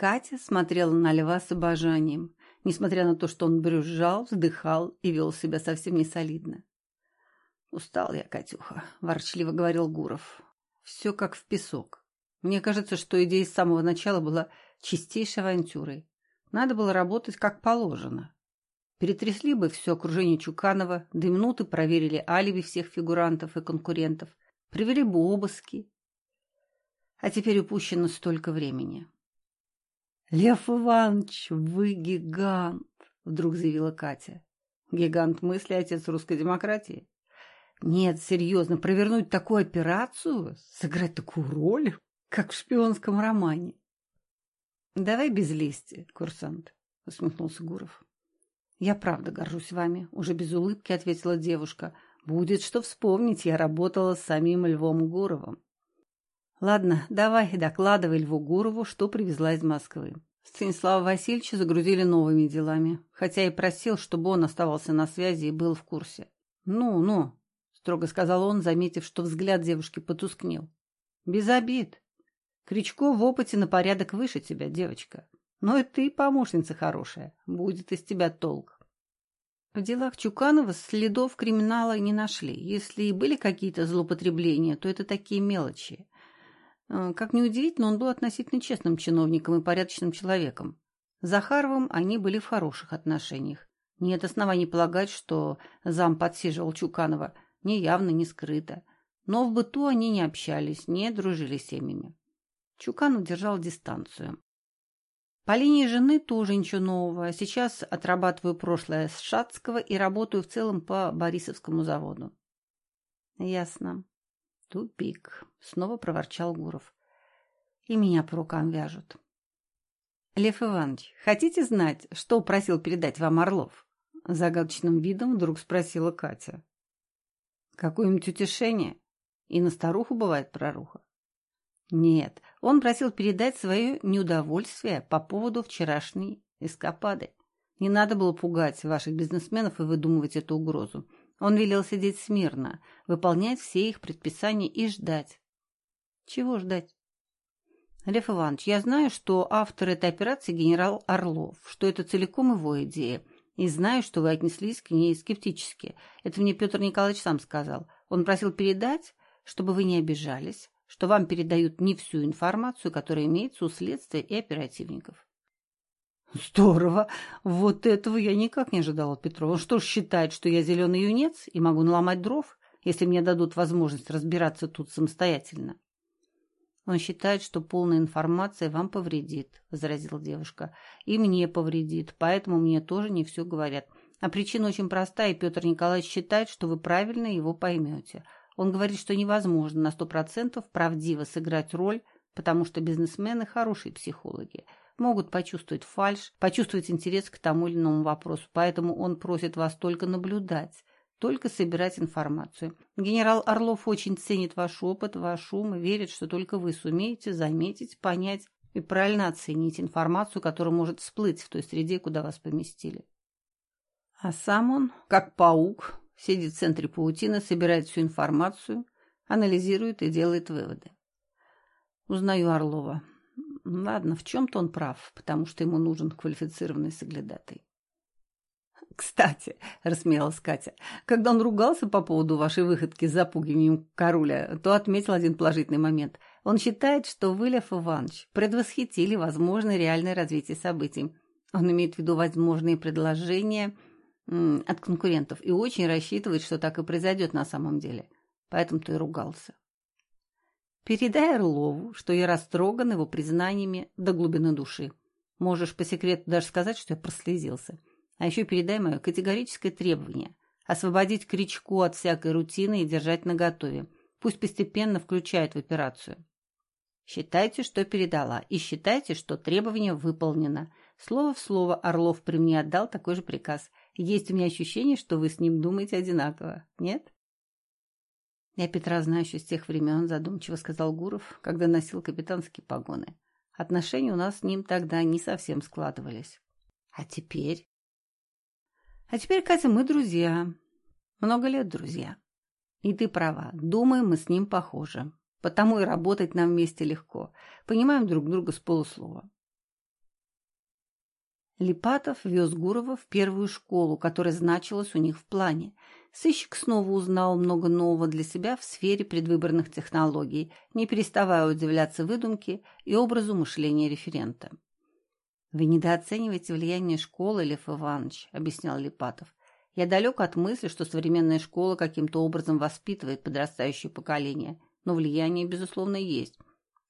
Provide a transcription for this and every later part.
Катя смотрела на льва с обожанием, несмотря на то, что он брюзжал, вздыхал и вел себя совсем не солидно. «Устал я, Катюха», — ворчливо говорил Гуров. «Все как в песок. Мне кажется, что идея с самого начала была чистейшей авантюрой. Надо было работать как положено. Перетрясли бы все окружение Чуканова, до минуты проверили алиби всех фигурантов и конкурентов, провели бы обыски. А теперь упущено столько времени. «Лев Иванович, вы гигант!» — вдруг заявила Катя. «Гигант мысли, отец русской демократии?» «Нет, серьезно, провернуть такую операцию, сыграть такую роль, как в шпионском романе». «Давай без лести, курсант», — усмехнулся Гуров. «Я правда горжусь вами», — уже без улыбки ответила девушка. «Будет что вспомнить, я работала с самим Львом Гуровым». «Ладно, давай докладывай Льву Гурову, что привезла из Москвы». Станислава Васильевича загрузили новыми делами, хотя и просил, чтобы он оставался на связи и был в курсе. «Ну, ну», — строго сказал он, заметив, что взгляд девушки потускнел. «Без обид. Кричко в опыте на порядок выше тебя, девочка. Но и ты помощница хорошая. Будет из тебя толк. В делах Чуканова следов криминала не нашли. Если и были какие-то злоупотребления, то это такие мелочи. Э, как ни удивительно, он был относительно честным чиновником и порядочным человеком. С Захаровым они были в хороших отношениях. Нет оснований полагать, что зам подсиживал Чуканова ни явно, ни скрыто. Но в быту они не общались, не дружили семьями. Чуканов держал дистанцию. По линии жены тоже ничего нового. Сейчас отрабатываю прошлое с Шацкого и работаю в целом по Борисовскому заводу. Ясно. Тупик. Снова проворчал Гуров. И меня по рукам вяжут. Лев Иванович, хотите знать, что просил передать вам Орлов? Загадочным видом вдруг спросила Катя. Какое-нибудь утешение? И на старуху бывает проруха. Нет, он просил передать свое неудовольствие по поводу вчерашней эскапады. Не надо было пугать ваших бизнесменов и выдумывать эту угрозу. Он велел сидеть смирно, выполнять все их предписания и ждать. Чего ждать? Лев Иванович, я знаю, что автор этой операции генерал Орлов, что это целиком его идея, и знаю, что вы отнеслись к ней скептически. Это мне Петр Николаевич сам сказал. Он просил передать, чтобы вы не обижались, что вам передают не всю информацию, которая имеется у следствия и оперативников. Здорово! Вот этого я никак не ожидала Петрова. Он что ж считает, что я зеленый юнец и могу наломать дров, если мне дадут возможность разбираться тут самостоятельно? Он считает, что полная информация вам повредит, возразила девушка. И мне повредит, поэтому мне тоже не все говорят. А причина очень простая, и Петр Николаевич считает, что вы правильно его поймете – он говорит, что невозможно на сто процентов правдиво сыграть роль, потому что бизнесмены хорошие психологи, могут почувствовать фальш, почувствовать интерес к тому или иному вопросу, поэтому он просит вас только наблюдать, только собирать информацию. Генерал Орлов очень ценит ваш опыт, ваш ум и верит, что только вы сумеете заметить, понять и правильно оценить информацию, которая может всплыть в той среде, куда вас поместили. А сам он, как паук, сидит в центре паутины, собирает всю информацию, анализирует и делает выводы. Узнаю Орлова. Ладно, в чем-то он прав, потому что ему нужен квалифицированный соглядатай. «Кстати», — рассмеялась Катя, «когда он ругался по поводу вашей выходки с запугиванием короля, то отметил один положительный момент. Он считает, что вы, Лев Иванович, предвосхитили возможное реальное развитие событий. Он имеет в виду возможные предложения от конкурентов и очень рассчитывает, что так и произойдет на самом деле. Поэтому ты ругался. Передай Орлову, что я растроган его признаниями до глубины души. Можешь по секрету даже сказать, что я прослезился. А еще передай мое категорическое требование – освободить Кричку от всякой рутины и держать наготове. Пусть постепенно включает в операцию. Считайте, что передала, и считайте, что требование выполнено. Слово в слово Орлов при мне отдал такой же приказ. Есть у меня ощущение, что вы с ним думаете одинаково, нет? Я Петра знаю еще с тех времен, задумчиво сказал Гуров, когда носил капитанские погоны. Отношения у нас с ним тогда не совсем складывались. А теперь? А теперь, Катя, мы друзья. Много лет друзья. И ты права, думаю, мы с ним похожи. Потому и работать нам вместе легко. Понимаем друг друга с полуслова. Липатов вез Гурова в первую школу, которая значилась у них в плане. Сыщик снова узнал много нового для себя в сфере предвыборных технологий, не переставая удивляться выдумке и образу мышления референта. «Вы недооцениваете влияние школы, Лев Иванович», — объяснял Липатов. «Я далек от мысли, что современная школа каким-то образом воспитывает подрастающее поколение, но влияние, безусловно, есть.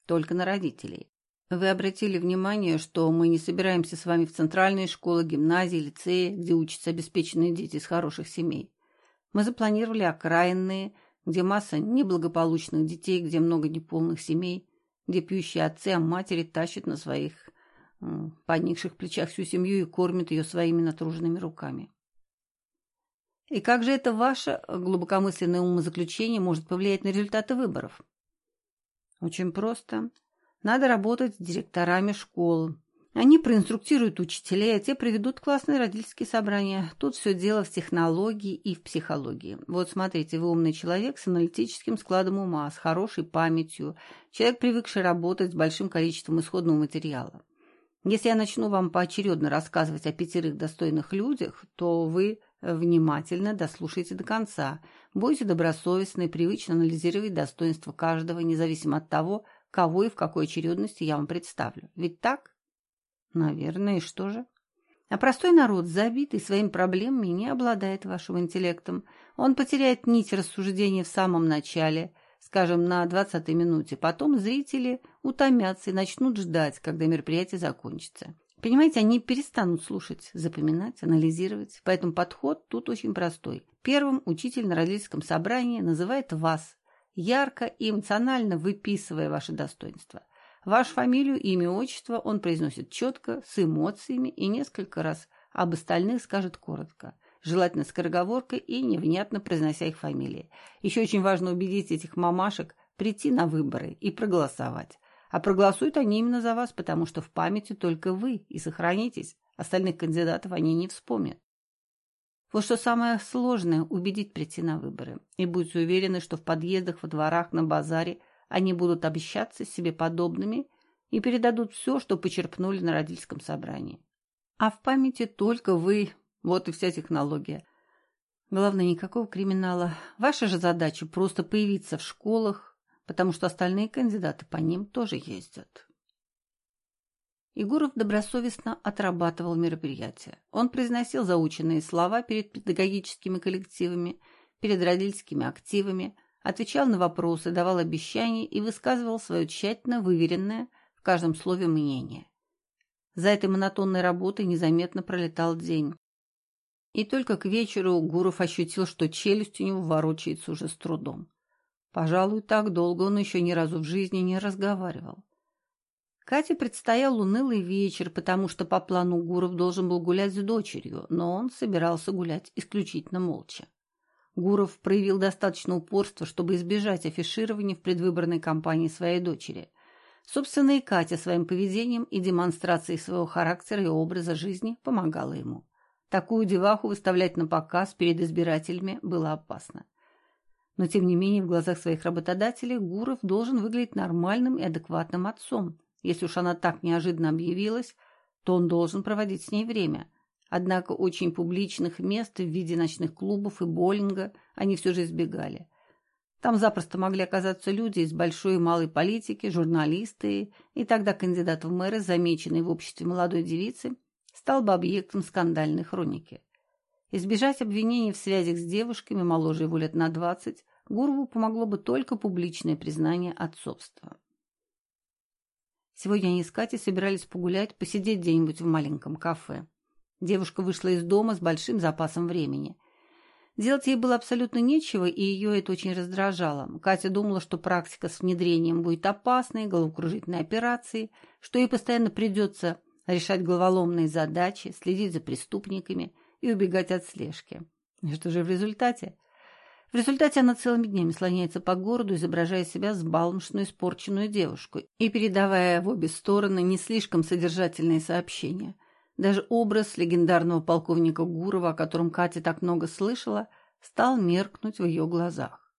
Только на родителей. Вы обратили внимание, что мы не собираемся с вами в центральные школы, гимназии, лицеи, где учатся обеспеченные дети из хороших семей. Мы запланировали окраинные, где масса неблагополучных детей, где много неполных семей, где пьющие отцы, а матери тащат на своих поникших плечах всю семью и кормят ее своими натруженными руками. И как же это ваше глубокомысленное умозаключение может повлиять на результаты выборов? Очень просто. Надо работать с директорами школ. Они проинструктируют учителей, а те проведут классные родительские собрания. Тут все дело в технологии и в психологии. Вот смотрите, вы умный человек с аналитическим складом ума, с хорошей памятью, человек, привыкший работать с большим количеством исходного материала. Если я начну вам поочередно рассказывать о пятерых достойных людях, то вы внимательно дослушайте до конца. Будете добросовестны и привычно анализировать достоинства каждого, независимо от того, кого и в какой очередности я вам представлю. Ведь так? Наверное, и что же? А простой народ, забитый своими проблемами, не обладает вашим интеллектом. Он потеряет нить рассуждения в самом начале, скажем, на двадцатой минуте. Потом зрители утомятся и начнут ждать, когда мероприятие закончится. Понимаете, они перестанут слушать, запоминать, анализировать. Поэтому подход тут очень простой. Первым учитель на родительском собрании называет вас, ярко и эмоционально выписывая ваши достоинства. Вашу фамилию, имя, отчество он произносит четко, с эмоциями и несколько раз, об остальных скажет коротко, желательно скороговоркой и невнятно произнося их фамилии. Еще очень важно убедить этих мамашек прийти на выборы и проголосовать. А проголосуют они именно за вас, потому что в памяти только вы и сохранитесь. Остальных кандидатов они не вспомнят. Вот что самое сложное – убедить прийти на выборы. И будьте уверены, что в подъездах, во дворах, на базаре они будут обещаться себе подобными и передадут все, что почерпнули на родительском собрании. А в памяти только вы. Вот и вся технология. Главное, никакого криминала. Ваша же задача – просто появиться в школах, потому что остальные кандидаты по ним тоже ездят. Егоров добросовестно отрабатывал мероприятие. Он произносил заученные слова перед педагогическими коллективами, перед родительскими активами, отвечал на вопросы, давал обещания и высказывал свое тщательно выверенное в каждом слове мнение. За этой монотонной работой незаметно пролетал день. И только к вечеру Гуров ощутил, что челюсть у него ворочается уже с трудом. Пожалуй, так долго он еще ни разу в жизни не разговаривал. Кате предстоял унылый вечер, потому что по плану Гуров должен был гулять с дочерью, но он собирался гулять исключительно молча. Гуров проявил достаточно упорства, чтобы избежать афиширования в предвыборной кампании своей дочери. Собственно, и Катя своим поведением и демонстрацией своего характера и образа жизни помогала ему. Такую деваху выставлять на показ перед избирателями было опасно. Но, тем не менее, в глазах своих работодателей Гуров должен выглядеть нормальным и адекватным отцом, если уж она так неожиданно объявилась, то он должен проводить с ней время. Однако очень публичных мест в виде ночных клубов и боулинга они все же избегали. Там запросто могли оказаться люди из большой и малой политики, журналисты, и тогда кандидат в мэры, замеченный в обществе молодой девицы, стал бы объектом скандальной хроники. Избежать обвинений в связях с девушками моложе его лет на двадцать Гурову помогло бы только публичное признание отцовства. Сегодня они с Катей собирались погулять, посидеть где-нибудь в маленьком кафе. Девушка вышла из дома с большим запасом времени. Делать ей было абсолютно нечего, и ее это очень раздражало. Катя думала, что практика с внедрением будет опасной, головокружительной операцией, что ей постоянно придется решать головоломные задачи, следить за преступниками и убегать от слежки. И что же в результате? В результате она целыми днями слоняется по городу, изображая себя сбалмошную, испорченную девушку и передавая в обе стороны не слишком содержательные сообщения. Даже образ легендарного полковника Гурова, о котором Катя так много слышала, стал меркнуть в ее глазах.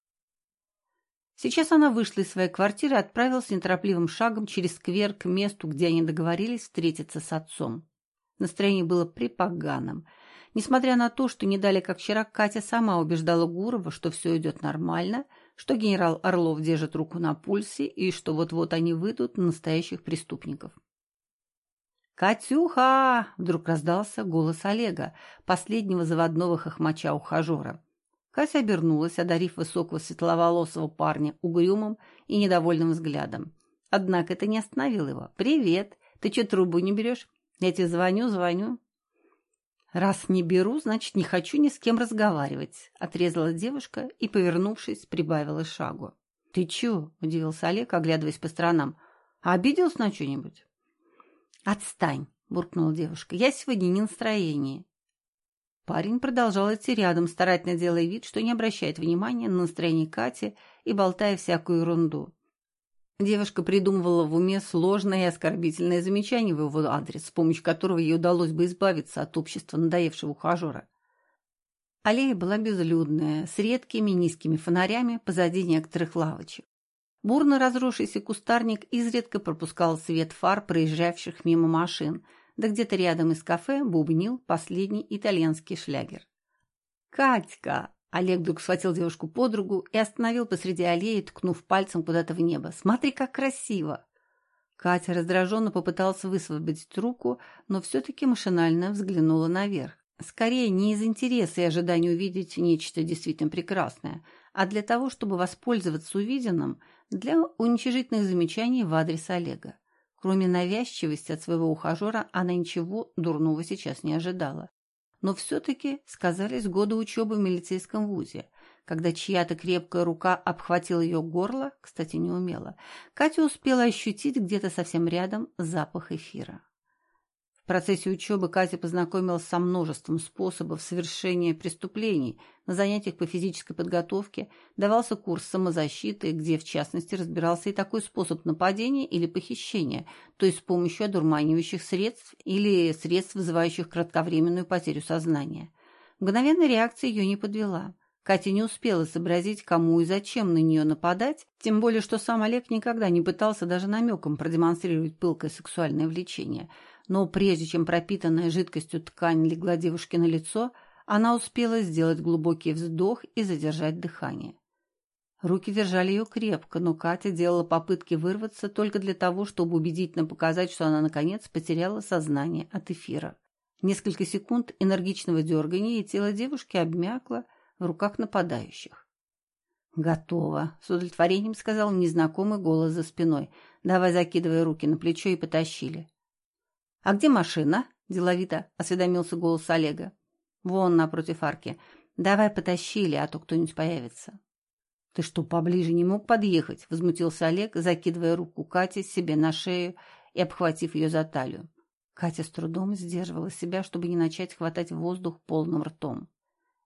Сейчас она вышла из своей квартиры и отправилась неторопливым шагом через сквер к месту, где они договорились встретиться с отцом. Настроение было припоганым. Несмотря на то, что не дали как вчера, Катя сама убеждала Гурова, что все идет нормально, что генерал Орлов держит руку на пульсе и что вот-вот они выйдут на настоящих преступников. «Катюха!» — вдруг раздался голос Олега, последнего заводного хохмача-ухажера. Катя обернулась, одарив высокого светловолосого парня угрюмым и недовольным взглядом. Однако это не остановило его. «Привет! Ты что, трубу не берешь? Я тебе звоню, звоню». «Раз не беру, значит, не хочу ни с кем разговаривать», — отрезала девушка и, повернувшись, прибавила шагу. «Ты чё?» — удивился Олег, оглядываясь по сторонам. «Обиделась на что-нибудь?» «Отстань!» — буркнула девушка. «Я сегодня не настроении». Парень продолжал идти рядом, старательно делая вид, что не обращает внимания на настроение Кати и болтая всякую ерунду. Девушка придумывала в уме сложное и оскорбительное замечание в его адрес, с помощью которого ей удалось бы избавиться от общества надоевшего ухажера. Аллея была безлюдная, с редкими низкими фонарями позади некоторых лавочек. Бурно разросшийся кустарник изредка пропускал свет фар проезжавших мимо машин, да где-то рядом из кафе бубнил последний итальянский шлягер. «Катька!» Олег вдруг схватил девушку под руку и остановил посреди аллеи, ткнув пальцем куда-то в небо. «Смотри, как красиво!» Катя раздраженно попыталась высвободить руку, но все-таки машинально взглянула наверх. Скорее, не из интереса и ожидания увидеть нечто действительно прекрасное, а для того, чтобы воспользоваться увиденным для уничижительных замечаний в адрес Олега. Кроме навязчивости от своего ухажера, она ничего дурного сейчас не ожидала но все-таки сказались годы учебы в милицейском вузе, когда чья-то крепкая рука обхватила ее горло, кстати, не умела. Катя успела ощутить где-то совсем рядом запах эфира. В процессе учебы Катя познакомилась со множеством способов совершения преступлений. На занятиях по физической подготовке давался курс самозащиты, где, в частности, разбирался и такой способ нападения или похищения, то есть с помощью одурманивающих средств или средств, вызывающих кратковременную потерю сознания. Мгновенная реакция ее не подвела. Катя не успела сообразить, кому и зачем на нее нападать, тем более, что сам Олег никогда не пытался даже намеком продемонстрировать пылкое сексуальное влечение – но прежде чем пропитанная жидкостью ткань легла девушке на лицо, она успела сделать глубокий вздох и задержать дыхание. Руки держали ее крепко, но Катя делала попытки вырваться только для того, чтобы убедительно показать, что она, наконец, потеряла сознание от эфира. Несколько секунд энергичного дергания, и тело девушки обмякло в руках нападающих. «Готово», — с удовлетворением сказал незнакомый голос за спиной. «Давай закидывай руки на плечо и потащили». «А где машина?» – деловито осведомился голос Олега. «Вон, напротив арки. Давай потащили, а то кто-нибудь появится». «Ты что, поближе не мог подъехать?» – возмутился Олег, закидывая руку Кати себе на шею и обхватив ее за талию. Катя с трудом сдерживала себя, чтобы не начать хватать воздух полным ртом.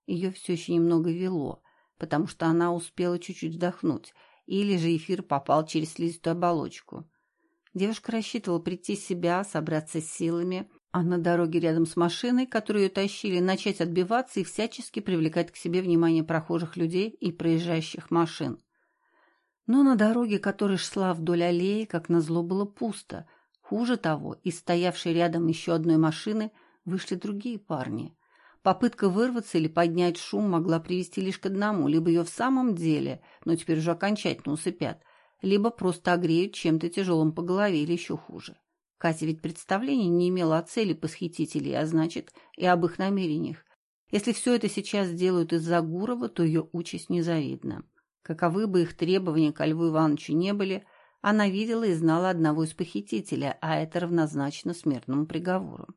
Ее все еще немного вело, потому что она успела чуть-чуть вдохнуть, или же эфир попал через слизистую оболочку. Девушка рассчитывала прийти в себя, собраться с силами, а на дороге рядом с машиной, которую ее тащили, начать отбиваться и всячески привлекать к себе внимание прохожих людей и проезжающих машин. Но на дороге, которая шла вдоль аллеи, как назло, было пусто. Хуже того, из стоявшей рядом еще одной машины вышли другие парни. Попытка вырваться или поднять шум могла привести лишь к одному, либо ее в самом деле, но теперь уже окончательно усыпят – либо просто огреют чем-то тяжелым по голове или еще хуже. Катя ведь представления не имела о цели похитителей, а значит и об их намерениях. Если все это сейчас делают из-за Гурова, то ее участь незавидна. Каковы бы их требования к Льву Ивановичу не были, она видела и знала одного из похитителя, а это равнозначно смертному приговору.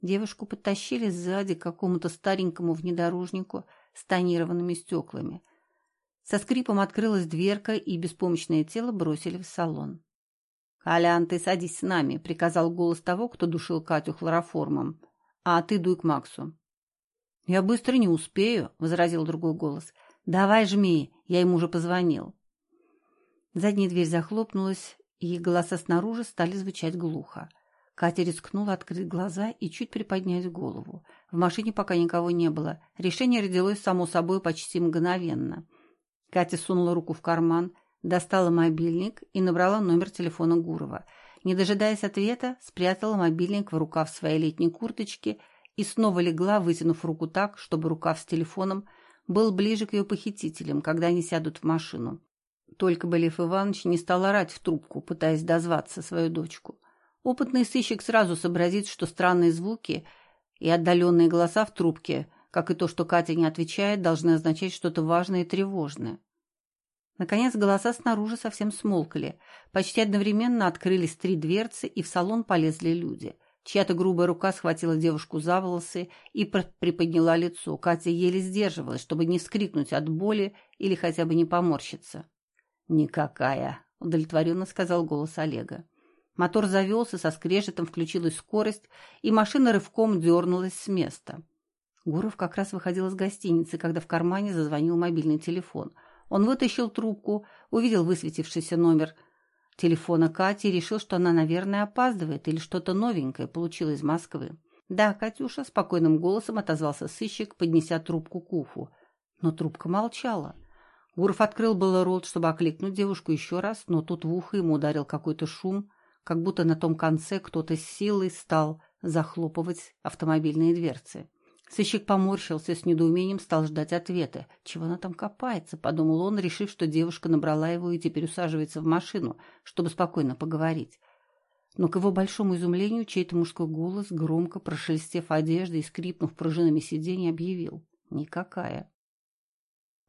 Девушку подтащили сзади к какому-то старенькому внедорожнику с тонированными стеклами – со скрипом открылась дверка, и беспомощное тело бросили в салон. «Колян, ты садись с нами», — приказал голос того, кто душил Катю хлороформом. «А ты дуй к Максу». «Я быстро не успею», — возразил другой голос. «Давай жми, я ему уже позвонил». Задняя дверь захлопнулась, и голоса снаружи стали звучать глухо. Катя рискнула открыть глаза и чуть приподнять голову. В машине пока никого не было. Решение родилось само собой почти мгновенно — Катя сунула руку в карман, достала мобильник и набрала номер телефона Гурова. Не дожидаясь ответа, спрятала мобильник в рукав своей летней курточки и снова легла, вытянув руку так, чтобы рукав с телефоном был ближе к ее похитителям, когда они сядут в машину. Только бы Лев Иванович не стал орать в трубку, пытаясь дозваться свою дочку. Опытный сыщик сразу сообразит, что странные звуки и отдаленные голоса в трубке, как и то, что Катя не отвечает, должны означать что-то важное и тревожное. Наконец голоса снаружи совсем смолкли. Почти одновременно открылись три дверцы, и в салон полезли люди. Чья-то грубая рука схватила девушку за волосы и приподняла лицо. Катя еле сдерживалась, чтобы не вскрикнуть от боли или хотя бы не поморщиться. «Никакая», — удовлетворенно сказал голос Олега. Мотор завелся, со скрежетом включилась скорость, и машина рывком дернулась с места. Гуров как раз выходил из гостиницы, когда в кармане зазвонил мобильный телефон. Он вытащил трубку, увидел высветившийся номер телефона Кати и решил, что она, наверное, опаздывает или что-то новенькое получила из Москвы. «Да, Катюша», — спокойным голосом отозвался сыщик, поднеся трубку к уху. Но трубка молчала. Гуров открыл было рот, чтобы окликнуть девушку еще раз, но тут в ухо ему ударил какой-то шум, как будто на том конце кто-то с силой стал захлопывать автомобильные дверцы. Сыщик поморщился с недоумением, стал ждать ответа. «Чего она там копается?» — подумал он, решив, что девушка набрала его и теперь усаживается в машину, чтобы спокойно поговорить. Но к его большому изумлению чей-то мужской голос, громко прошелестев одеждой и скрипнув пружинами сиденья, объявил. «Никакая».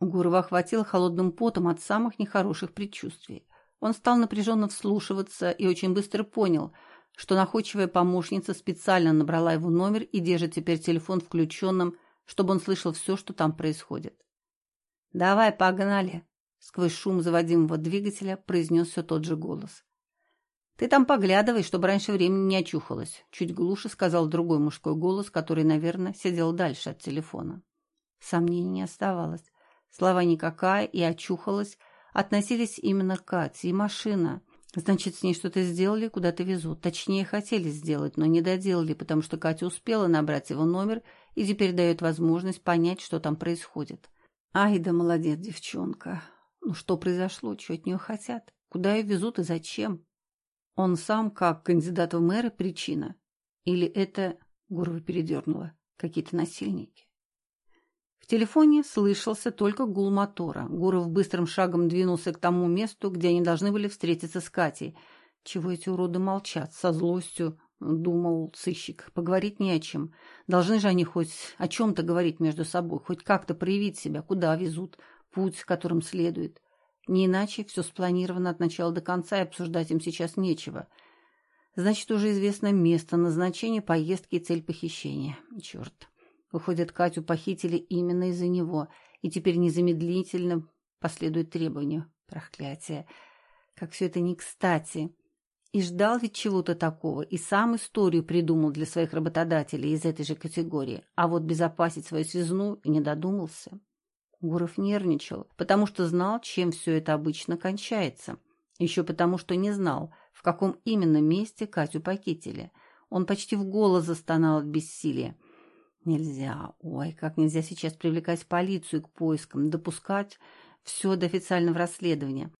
Гурова охватила холодным потом от самых нехороших предчувствий. Он стал напряженно вслушиваться и очень быстро понял, что находчивая помощница специально набрала его номер и держит теперь телефон включенным, чтобы он слышал все, что там происходит. «Давай, погнали!» — сквозь шум заводимого двигателя произнес все тот же голос. «Ты там поглядывай, чтобы раньше времени не очухалась», — чуть глуше сказал другой мужской голос, который, наверное, сидел дальше от телефона. Сомнений не оставалось. Слова «никакая» и «очухалась» относились именно к Кате, и машина. Значит, с ней что-то сделали, куда-то везут. Точнее, хотели сделать, но не доделали, потому что Катя успела набрать его номер и теперь дает возможность понять, что там происходит. Ай да молодец, девчонка. Ну что произошло, что от нее хотят? Куда ее везут и зачем? Он сам, как кандидат в мэры, причина? Или это, Гурова передернула, какие-то насильники? В телефоне слышался только гул мотора. Гуров быстрым шагом двинулся к тому месту, где они должны были встретиться с Катей. Чего эти уроды молчат? Со злостью, думал сыщик. Поговорить не о чем. Должны же они хоть о чем-то говорить между собой, хоть как-то проявить себя, куда везут, путь, которым следует. Не иначе все спланировано от начала до конца, и обсуждать им сейчас нечего. Значит, уже известно место назначения поездки и цель похищения. Черт. Выходит, Катю похитили именно из-за него, и теперь незамедлительно последует требование. Проклятие! Как все это не кстати! И ждал ведь чего-то такого, и сам историю придумал для своих работодателей из этой же категории, а вот безопасить свою связну и не додумался. Гуров нервничал, потому что знал, чем все это обычно кончается. Еще потому, что не знал, в каком именно месте Катю похитили. Он почти в голос застонал от бессилия. Нельзя, ой, как нельзя сейчас привлекать полицию к поискам, допускать все до официального расследования.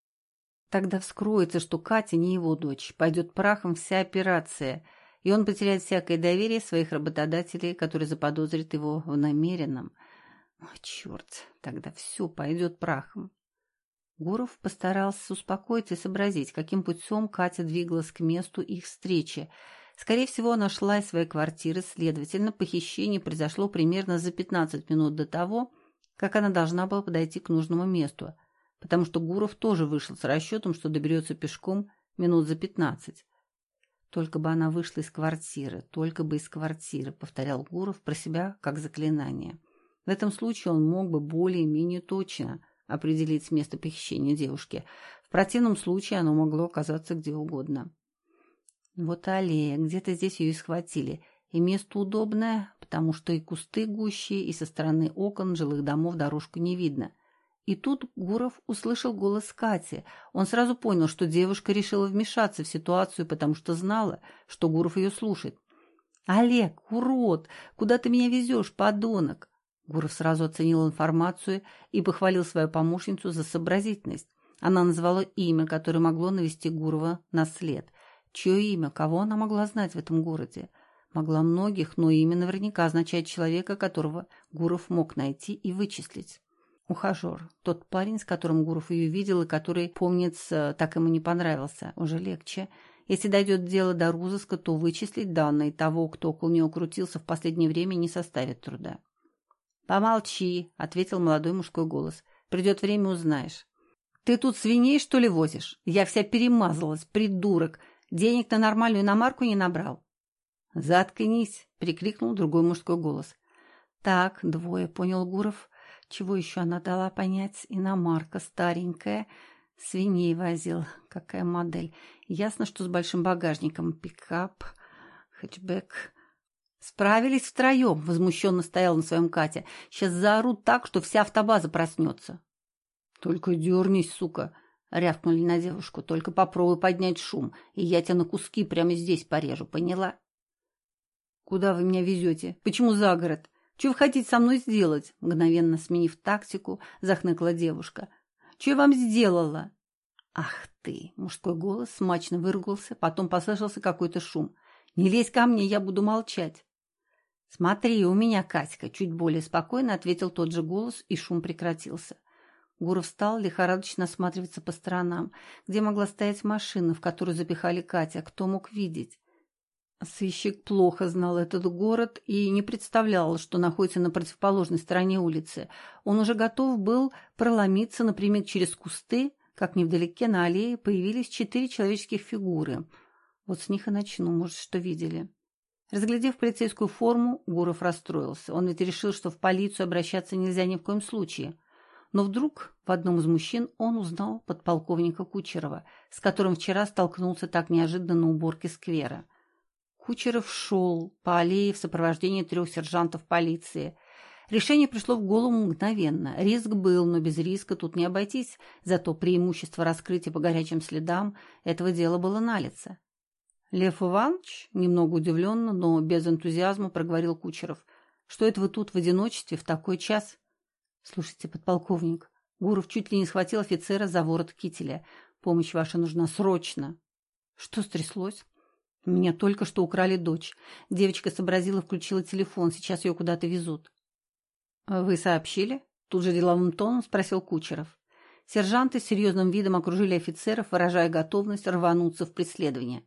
Тогда вскроется, что Катя не его дочь, пойдет прахом вся операция, и он потеряет всякое доверие своих работодателей, которые заподозрят его в намеренном. Ой, черт, тогда все пойдет прахом. Гуров постарался успокоиться и сообразить, каким путем Катя двигалась к месту их встречи, Скорее всего, она шла из своей квартиры, следовательно, похищение произошло примерно за 15 минут до того, как она должна была подойти к нужному месту, потому что Гуров тоже вышел с расчетом, что доберется пешком минут за 15. «Только бы она вышла из квартиры, только бы из квартиры», — повторял Гуров про себя как заклинание. В этом случае он мог бы более-менее точно определить место похищения девушки. В противном случае оно могло оказаться где угодно. Вот аллея, где-то здесь ее и схватили. И место удобное, потому что и кусты гуще, и со стороны окон жилых домов дорожку не видно. И тут Гуров услышал голос Кати. Он сразу понял, что девушка решила вмешаться в ситуацию, потому что знала, что Гуров ее слушает. «Олег, урод! Куда ты меня везешь, подонок?» Гуров сразу оценил информацию и похвалил свою помощницу за сообразительность. Она назвала имя, которое могло навести Гурова на след – Чье имя? Кого она могла знать в этом городе? Могла многих, но имя наверняка означает человека, которого Гуров мог найти и вычислить. Ухажер. Тот парень, с которым Гуров ее видел и который, помнится, так ему не понравился. Уже легче. Если дойдет дело до розыска, то вычислить данные того, кто около него крутился в последнее время, не составит труда. «Помолчи», — ответил молодой мужской голос. «Придет время, узнаешь». «Ты тут свиней, что ли, возишь? Я вся перемазалась, придурок. Денег на нормальную иномарку не набрал». «Заткнись!» — прикрикнул другой мужской голос. «Так, двое», — понял Гуров. «Чего еще она дала понять? Иномарка старенькая. Свиней возил. Какая модель? Ясно, что с большим багажником. Пикап, хэтчбэк». «Справились втроем», — возмущенно стоял на своем Катя. «Сейчас заорут так, что вся автобаза проснется». «Только дернись, сука!» — рявкнули на девушку. «Только попробуй поднять шум, и я тебя на куски прямо здесь порежу, поняла?» «Куда вы меня везете? Почему за город? Что вы хотите со мной сделать?» Мгновенно сменив тактику, захныкала девушка. «Что я вам сделала?» «Ах ты!» — мужской голос смачно выругался, потом послышался какой-то шум. «Не лезь ко мне, я буду молчать!» «Смотри, у меня Катька!» — чуть более спокойно ответил тот же голос, и шум прекратился. Гуров встал, лихорадочно осматриваться по сторонам. Где могла стоять машина, в которую запихали Катя? Кто мог видеть? Сыщик плохо знал этот город и не представлял, что находится на противоположной стороне улицы. Он уже готов был проломиться например, через кусты, как невдалеке на аллее появились четыре человеческих фигуры. Вот с них и начну, может, что видели. Разглядев полицейскую форму, Гуров расстроился. Он ведь решил, что в полицию обращаться нельзя ни в коем случае. Но вдруг в одном из мужчин он узнал подполковника Кучерова, с которым вчера столкнулся так неожиданно на уборке сквера. Кучеров шел по аллее в сопровождении трех сержантов полиции. Решение пришло в голову мгновенно. Риск был, но без риска тут не обойтись, зато преимущество раскрытия по горячим следам этого дела было налицо. Лев Иванович, немного удивленно, но без энтузиазма, проговорил Кучеров. «Что это вы тут в одиночестве в такой час?» «Слушайте, подполковник, Гуров чуть ли не схватил офицера за ворот кителя. Помощь ваша нужна срочно». «Что стряслось?» Меня только что украли дочь. Девочка сообразила, включила телефон. Сейчас ее куда-то везут. «Вы сообщили?» Тут же деловым тоном спросил Кучеров. Сержанты с серьезным видом окружили офицеров, выражая готовность рвануться в преследование.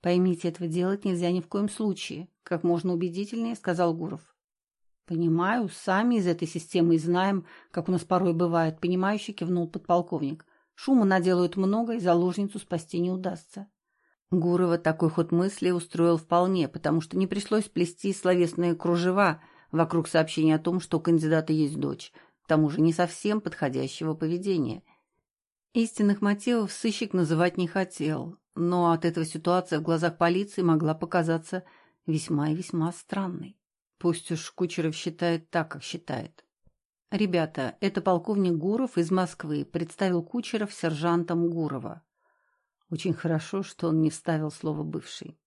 «Поймите, этого делать нельзя ни в коем случае», — как можно убедительнее сказал Гуров. «Понимаю, сами из этой системы и знаем, как у нас порой бывает», — понимающий кивнул подполковник. «Шума наделают много, и заложницу спасти не удастся». Гурова такой ход мысли устроил вполне, потому что не пришлось плести словесные кружева вокруг сообщения о том, что у кандидата есть дочь, к тому же не совсем подходящего поведения. Истинных мотивов сыщик называть не хотел, но от этого ситуация в глазах полиции могла показаться весьма и весьма странной. Пусть уж Кучеров считает так, как считает. «Ребята, это полковник Гуров из Москвы», представил Кучеров сержантом Гурова. Очень хорошо, что он не вставил слово «бывший».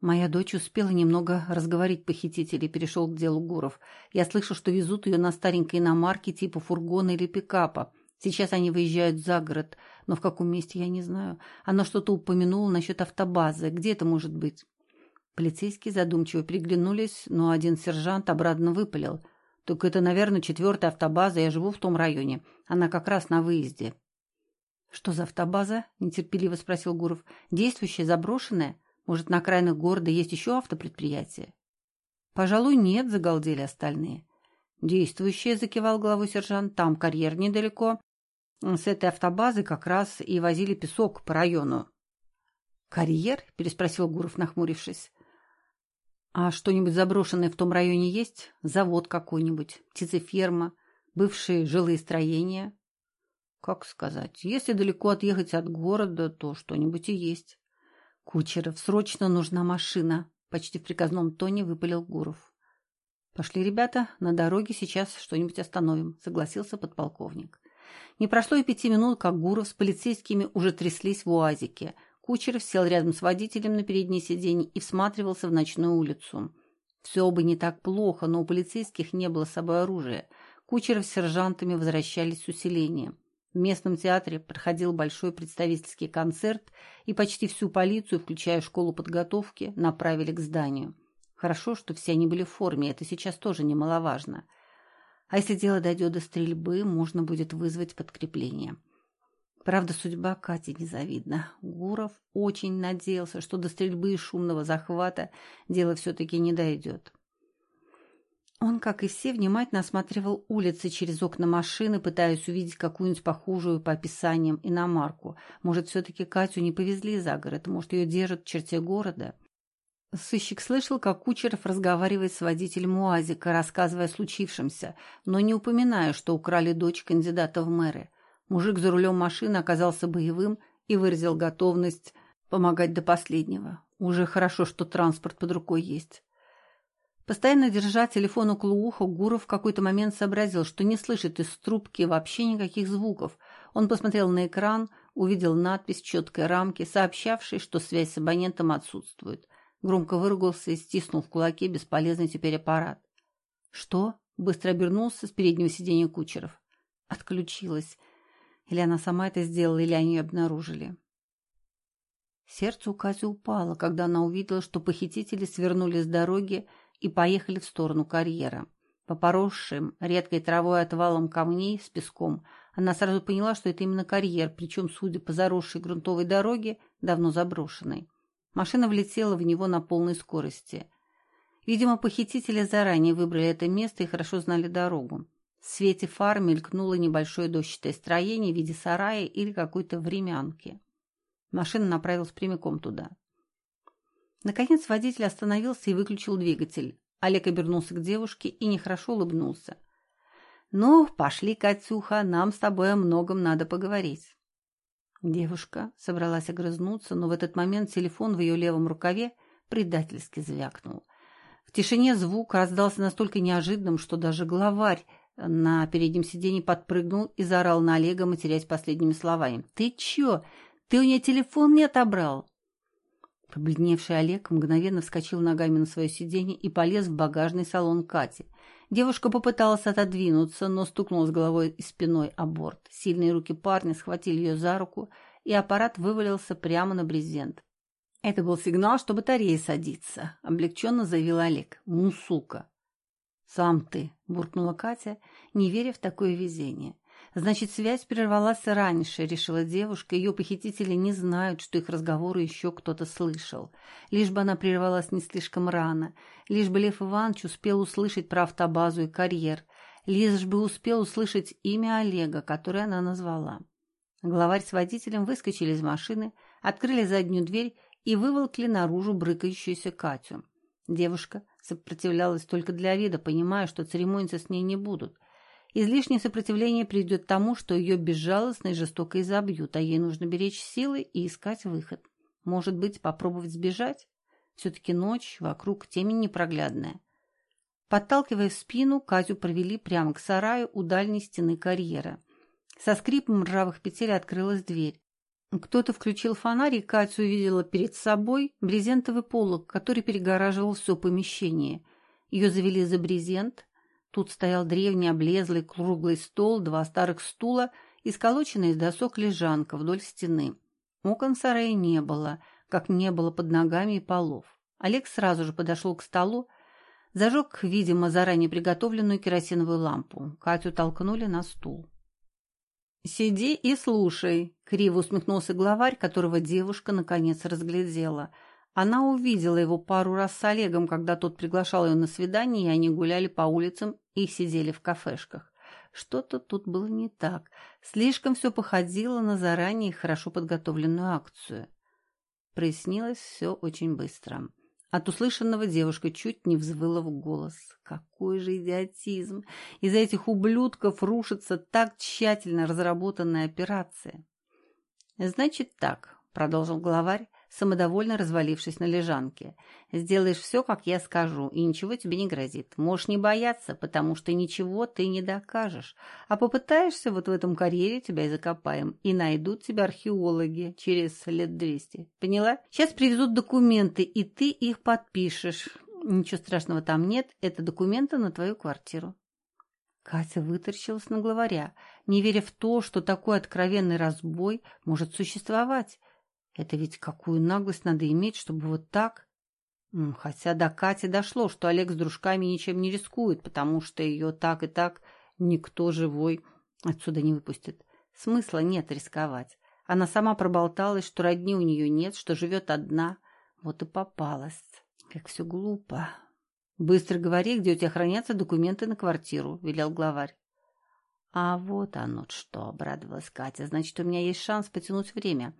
Моя дочь успела немного разговорить похитителей, перешел к делу Гуров. Я слышу, что везут ее на старенькой иномарке типа фургона или пикапа. Сейчас они выезжают за город, но в каком месте, я не знаю. Она что-то упомянула насчет автобазы. Где это может быть? Полицейские задумчиво приглянулись, но один сержант обратно выпалил. «Только это, наверное, четвертая автобаза, я живу в том районе. Она как раз на выезде». «Что за автобаза?» – нетерпеливо спросил Гуров. «Действующая, заброшенная? Может, на окраинах города есть еще автопредприятие?» «Пожалуй, нет», – загалдели остальные. «Действующая», – закивал головой сержант. «Там карьер недалеко. С этой автобазы как раз и возили песок по району». «Карьер?» – переспросил Гуров, нахмурившись. «А что-нибудь заброшенное в том районе есть? Завод какой-нибудь, птицеферма, бывшие жилые строения?» Как сказать, если далеко отъехать от города, то что-нибудь и есть. Кучеров, срочно нужна машина, почти в приказном тоне выпалил Гуров. Пошли, ребята, на дороге сейчас что-нибудь остановим, согласился подполковник. Не прошло и пяти минут, как Гуров с полицейскими уже тряслись в уазике. Кучеров сел рядом с водителем на переднее сиденье и всматривался в ночную улицу. Все бы не так плохо, но у полицейских не было с собой оружия. Кучеров с сержантами возвращались с усилением. В местном театре проходил большой представительский концерт, и почти всю полицию, включая школу подготовки, направили к зданию. Хорошо, что все они были в форме, это сейчас тоже немаловажно. А если дело дойдет до стрельбы, можно будет вызвать подкрепление. Правда, судьба Кати незавидна. Гуров очень надеялся, что до стрельбы и шумного захвата дело все-таки не дойдет. Он, как и все, внимательно осматривал улицы через окна машины, пытаясь увидеть какую-нибудь похожую по описаниям иномарку. Может, все-таки Катю не повезли за город, может, ее держат в черте города. Сыщик слышал, как Кучеров разговаривает с водителем УАЗика, рассказывая о случившемся, но не упоминая, что украли дочь кандидата в мэры. Мужик за рулем машины оказался боевым и выразил готовность помогать до последнего. Уже хорошо, что транспорт под рукой есть. Постоянно держа телефон около уха, Гуров в какой-то момент сообразил, что не слышит из трубки вообще никаких звуков. Он посмотрел на экран, увидел надпись в четкой рамке, сообщавшей, что связь с абонентом отсутствует. Громко выругался и стиснул в кулаке бесполезный теперь аппарат. «Что?» — быстро обернулся с переднего сиденья Кучеров. Отключилась. Или она сама это сделала, или они ее обнаружили. Сердце у Кати упало, когда она увидела, что похитители свернули с дороги и поехали в сторону карьера. По поросшим редкой травой отвалом камней с песком она сразу поняла, что это именно карьер, причем, судя по заросшей грунтовой дороге, давно заброшенной. Машина влетела в него на полной скорости. Видимо, похитители заранее выбрали это место и хорошо знали дорогу. В свете фар мелькнуло небольшое дощатое строение в виде сарая или какой-то времянки. Машина направилась прямиком туда. Наконец водитель остановился и выключил двигатель. Олег обернулся к девушке и нехорошо улыбнулся. «Ну, пошли, Катюха, нам с тобой о многом надо поговорить». Девушка собралась огрызнуться, но в этот момент телефон в ее левом рукаве предательски звякнул. В тишине звук раздался настолько неожиданным, что даже главарь на переднем сиденье подпрыгнул и заорал на Олега, матерясь последними словами. «Ты чё? Ты у нее телефон не отобрал?» Побледневший Олег мгновенно вскочил ногами на свое сиденье и полез в багажный салон Кати. Девушка попыталась отодвинуться, но стукнулась головой и спиной о борт. Сильные руки парня схватили ее за руку, и аппарат вывалился прямо на брезент. «Это был сигнал, что батарея садится», — облегченно заявил Олег. «Ну, сука!» «Сам ты», — буркнула Катя, не веря в такое везение. Значит, связь прервалась раньше, решила девушка. Ее похитители не знают, что их разговоры еще кто-то слышал. Лишь бы она прервалась не слишком рано. Лишь бы Лев Иванович успел услышать про автобазу и карьер. Лишь бы успел услышать имя Олега, которое она назвала. Главарь с водителем выскочили из машины, открыли заднюю дверь и выволкли наружу брыкающуюся Катю. Девушка сопротивлялась только для вида, понимая, что церемониться с ней не будут. Излишнее сопротивление приведет к тому, что ее безжалостно и жестоко изобьют, а ей нужно беречь силы и искать выход. Может быть, попробовать сбежать? Все-таки ночь, вокруг темень непроглядная. Подталкивая спину, Катю провели прямо к сараю у дальней стены карьера. Со скрипом ржавых петель открылась дверь. Кто-то включил фонарь, и Катя увидела перед собой брезентовый полог, который перегораживал все помещение. Ее завели за брезент, Тут стоял древний облезлый круглый стол, два старых стула и сколоченная из досок лежанка вдоль стены. Окон сарая не было, как не было под ногами и полов. Олег сразу же подошел к столу, зажег, видимо, заранее приготовленную керосиновую лампу. Катю толкнули на стул. «Сиди и слушай», — криво усмехнулся главарь, которого девушка наконец разглядела — она увидела его пару раз с Олегом, когда тот приглашал ее на свидание, и они гуляли по улицам и сидели в кафешках. Что-то тут было не так. Слишком все походило на заранее хорошо подготовленную акцию. Прояснилось все очень быстро. От услышанного девушка чуть не взвыла в голос. Какой же идиотизм! Из-за этих ублюдков рушится так тщательно разработанная операция. «Значит так», — продолжил главарь, самодовольно развалившись на лежанке. «Сделаешь все, как я скажу, и ничего тебе не грозит. Можешь не бояться, потому что ничего ты не докажешь. А попытаешься, вот в этом карьере тебя и закопаем, и найдут тебя археологи через лет двести. Поняла? Сейчас привезут документы, и ты их подпишешь. Ничего страшного там нет, это документы на твою квартиру». Катя вытаращилась на главаря, не веря в то, что такой откровенный разбой может существовать. Это ведь какую наглость надо иметь, чтобы вот так... Хотя до Кати дошло, что Олег с дружками ничем не рискует, потому что ее так и так никто живой отсюда не выпустит. Смысла нет рисковать. Она сама проболталась, что родни у нее нет, что живет одна. Вот и попалась. Как все глупо. «Быстро говори, где у тебя хранятся документы на квартиру», — велел главарь. «А вот оно что», — обрадовалась Катя. «Значит, у меня есть шанс потянуть время».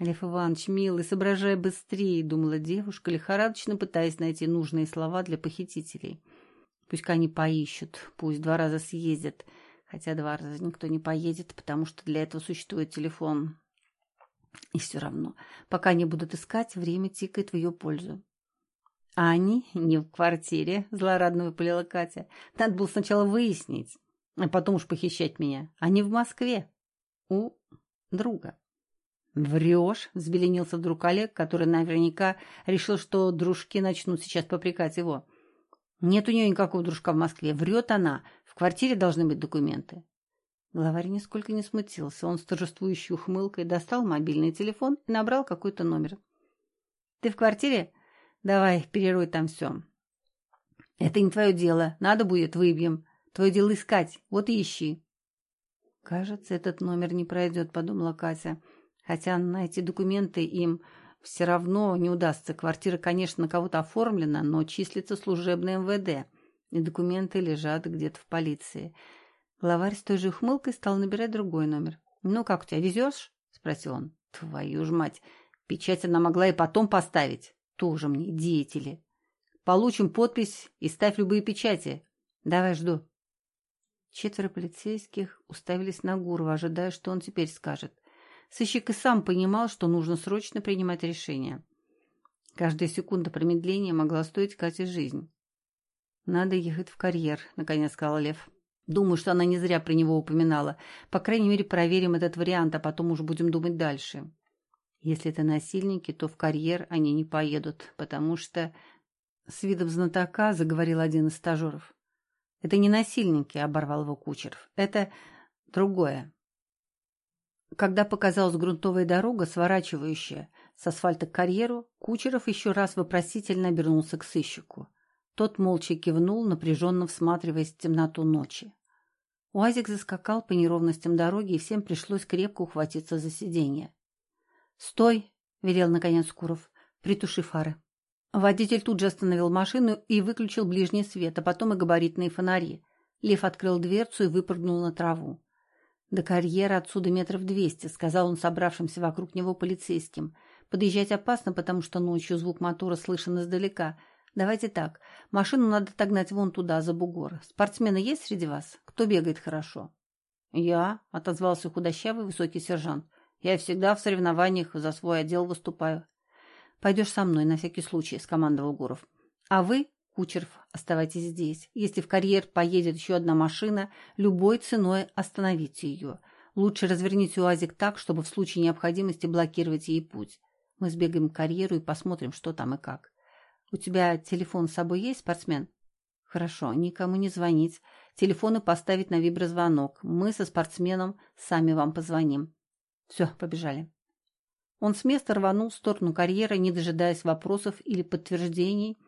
«Лев Иванович, милый, соображай быстрее», — думала девушка, лихорадочно пытаясь найти нужные слова для похитителей. «Пусть-ка они поищут, пусть два раза съездят, хотя два раза никто не поедет, потому что для этого существует телефон. И все равно, пока они будут искать, время тикает в ее пользу. А они не в квартире, злорадно выпалила Катя. Надо было сначала выяснить, а потом уж похищать меня. Они в Москве. У друга. «Врешь?» — взбеленился вдруг Олег, который наверняка решил, что дружки начнут сейчас попрекать его. «Нет у нее никакого дружка в Москве. Врет она. В квартире должны быть документы». Главарь нисколько не смутился. Он с торжествующей ухмылкой достал мобильный телефон и набрал какой-то номер. «Ты в квартире?» Давай, переруй там все. Это не твое дело. Надо будет, выбьем. Твое дело искать. Вот и ищи. Кажется, этот номер не пройдет, подумала Катя. Хотя найти документы им все равно не удастся. Квартира, конечно, на кого-то оформлена, но числится служебное МВД. И документы лежат где-то в полиции. Главарь с той же ухмылкой стал набирать другой номер. «Ну, как у тебя, везешь?» — спросил он. «Твою ж мать! Печать она могла и потом поставить!» Тоже мне деятели. Получим подпись и ставь любые печати. Давай жду. Четверо полицейских уставились на Гурова, ожидая, что он теперь скажет. Сыщик и сам понимал, что нужно срочно принимать решение. Каждая секунда промедления могла стоить Кате жизнь. «Надо ехать в карьер», — наконец сказал Лев. «Думаю, что она не зря про него упоминала. По крайней мере, проверим этот вариант, а потом уже будем думать дальше». Если это насильники, то в карьер они не поедут, потому что... С видом знатока заговорил один из стажеров. Это не насильники, оборвал его Кучеров. Это другое. Когда показалась грунтовая дорога, сворачивающая с асфальта к карьеру, Кучеров еще раз вопросительно обернулся к сыщику. Тот молча кивнул, напряженно всматриваясь в темноту ночи. Уазик заскакал по неровностям дороги, и всем пришлось крепко ухватиться за сиденье. «Стой!» — велел наконец Куров, притуши фары. Водитель тут же остановил машину и выключил ближний свет, а потом и габаритные фонари. Лев открыл дверцу и выпрыгнул на траву. «До карьера отсюда метров двести», — сказал он собравшимся вокруг него полицейским. «Подъезжать опасно, потому что ночью звук мотора слышен издалека. Давайте так, машину надо отогнать вон туда, за бугор. Спортсмены есть среди вас? Кто бегает хорошо?» «Я», — отозвался худощавый высокий сержант. Я всегда в соревнованиях за свой отдел выступаю. Пойдешь со мной на всякий случай, скомандовал Гуров. А вы, Кучеров, оставайтесь здесь. Если в карьер поедет еще одна машина, любой ценой остановите ее. Лучше разверните УАЗик так, чтобы в случае необходимости блокировать ей путь. Мы сбегаем к карьеру и посмотрим, что там и как. У тебя телефон с собой есть, спортсмен? Хорошо, никому не звонить. Телефоны поставить на виброзвонок. Мы со спортсменом сами вам позвоним. Все, побежали. Он с места рванул в сторону карьера, не дожидаясь вопросов или подтверждений,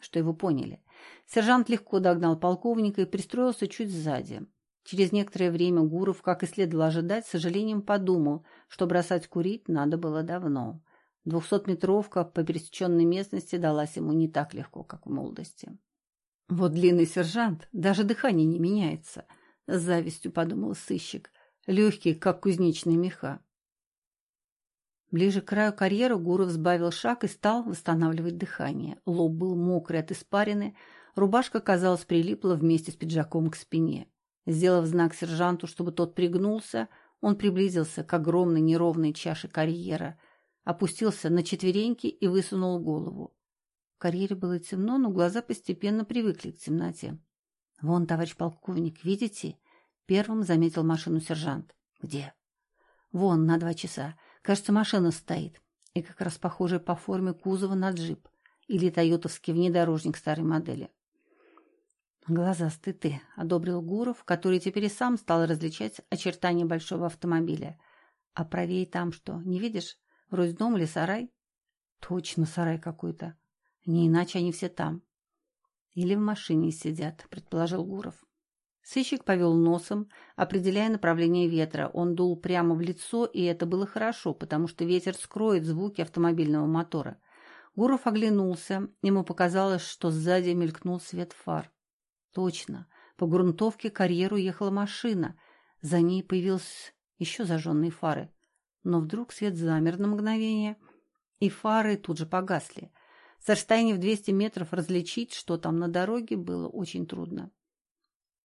что его поняли. Сержант легко догнал полковника и пристроился чуть сзади. Через некоторое время Гуров, как и следовало ожидать, с сожалением подумал, что бросать курить надо было давно. Двухсотметровка по пересеченной местности далась ему не так легко, как в молодости. «Вот длинный сержант, даже дыхание не меняется», — с завистью подумал сыщик легкие, как кузнечные меха. Ближе к краю карьера Гуров сбавил шаг и стал восстанавливать дыхание. Лоб был мокрый от испарины, рубашка, казалось, прилипла вместе с пиджаком к спине. Сделав знак сержанту, чтобы тот пригнулся, он приблизился к огромной неровной чаше карьера, опустился на четвереньки и высунул голову. В карьере было темно, но глаза постепенно привыкли к темноте. «Вон, товарищ полковник, видите? Первым заметил машину сержант. «Где?» «Вон, на два часа. Кажется, машина стоит. И как раз похожая по форме кузова на джип. Или тойотовский внедорожник старой модели». «Глазастый ты», — одобрил Гуров, который теперь и сам стал различать очертания большого автомобиля. «А правее там что, не видишь? Вроде дом или сарай?» «Точно сарай какой-то. Не иначе они все там». «Или в машине сидят», — предположил Гуров. Сыщик повел носом, определяя направление ветра. Он дул прямо в лицо, и это было хорошо, потому что ветер скроет звуки автомобильного мотора. Гуров оглянулся. Ему показалось, что сзади мелькнул свет фар. Точно. По грунтовке карьеру ехала машина. За ней появились еще зажженные фары. Но вдруг свет замер на мгновение, и фары тут же погасли. С расстояния в 200 метров различить, что там на дороге, было очень трудно.